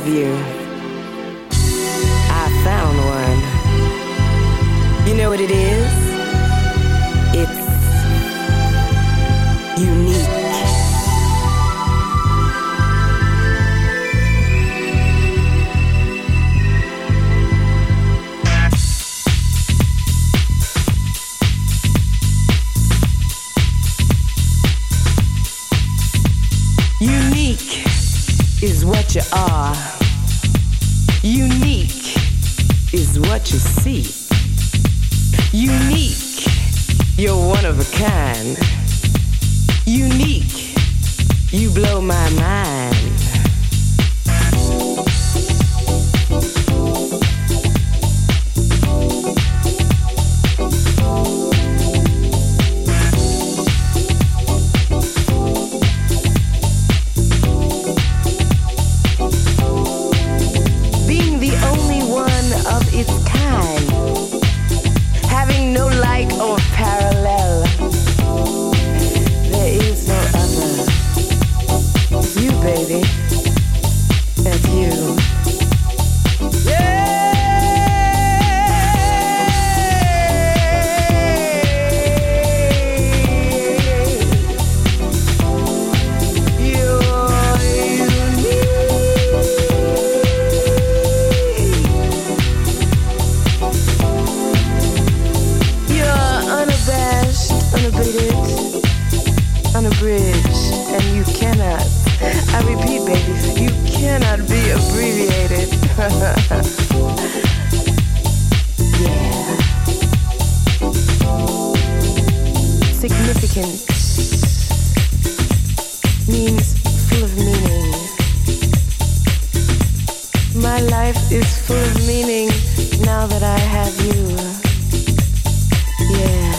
Describe you. Life is full of meaning now that I have you. Yeah.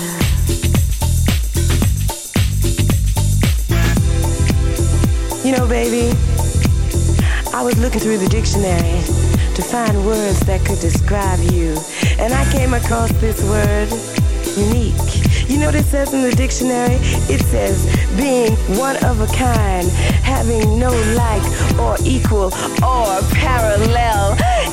You know, baby, I was looking through the dictionary to find words that could describe you, and I came across this word, unique. You know what it says in the dictionary? It says being one of a kind, having no like or equal or parallel.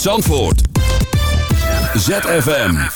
Zandvoort. ZFM.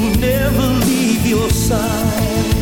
Never leave your side.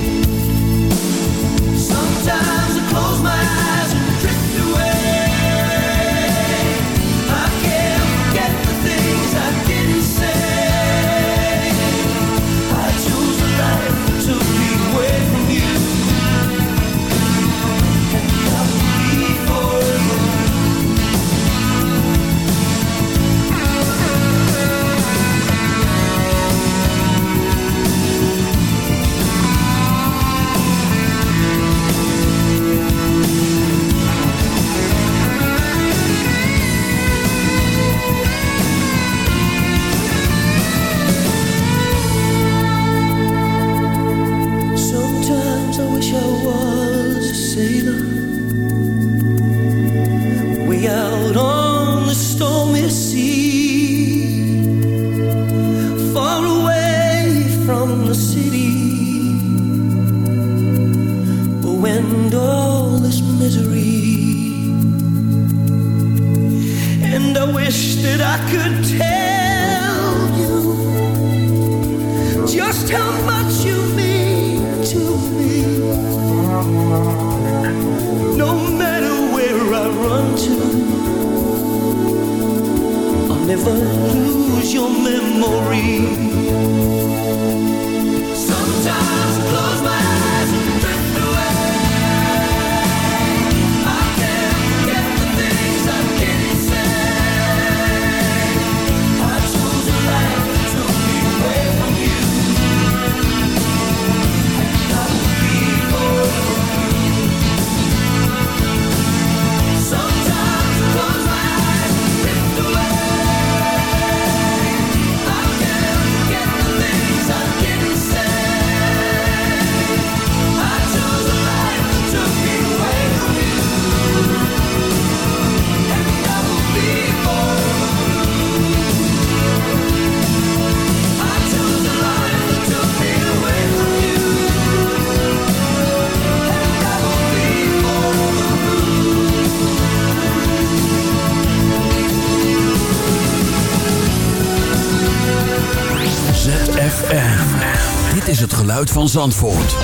Van Zandvoort.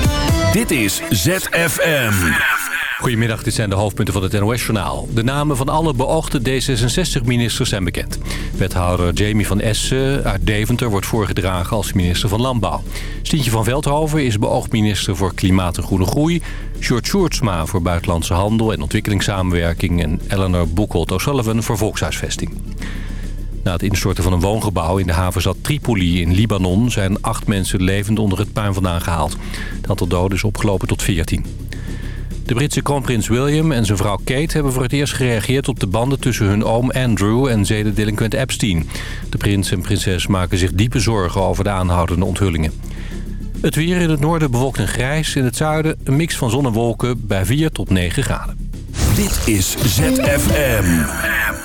Dit is ZFM. Goedemiddag, dit zijn de hoofdpunten van het NOS-journaal. De namen van alle beoogde D66-ministers zijn bekend. Wethouder Jamie van Essen uit Deventer wordt voorgedragen als minister van Landbouw. Stientje van Veldhoven is beoogd minister voor Klimaat en Groene Groei. Sjoerd Sjoerdsma voor Buitenlandse Handel en Ontwikkelingssamenwerking... en Eleanor Boekholt O'Sullivan voor Volkshuisvesting. Na het instorten van een woongebouw in de havenstad Tripoli in Libanon... zijn acht mensen levend onder het puin vandaan gehaald. Het aantal doden is opgelopen tot 14. De Britse kroonprins William en zijn vrouw Kate hebben voor het eerst gereageerd op de banden tussen hun oom Andrew en zedendelinquent Epstein. De prins en prinses maken zich diepe zorgen over de aanhoudende onthullingen. Het weer in het noorden bewolkt en grijs, in het zuiden een mix van zon en wolken bij 4 tot 9 graden. Dit is ZFM.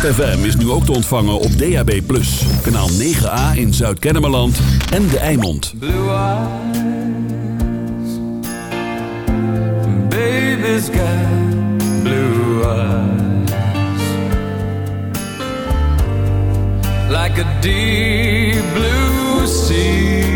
FM is nu ook te ontvangen op DAB+. Kanaal 9A in Zuid-Kennemerland en De Eimond. Blue eyes Baby's got blue eyes Like a deep blue sea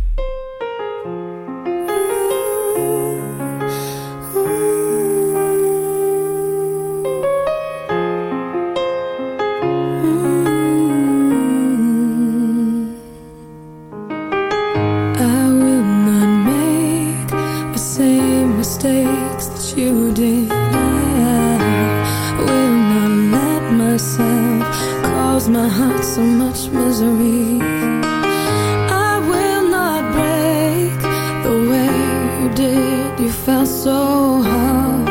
myself Caused my heart so much misery. I will not break the way you did. You fell so hard.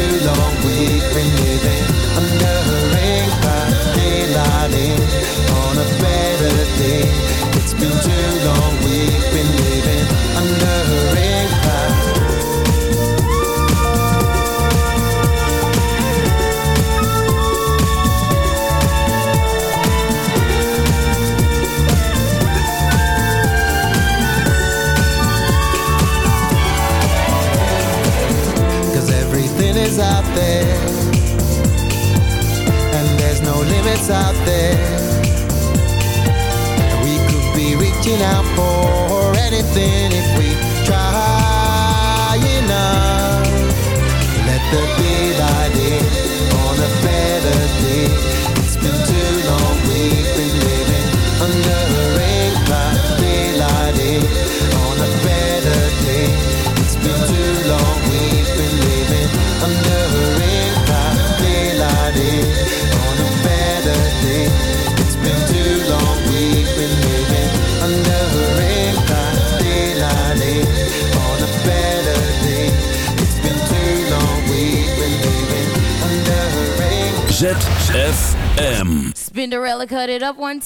it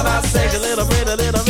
Talk about sex a little bit, a little bit.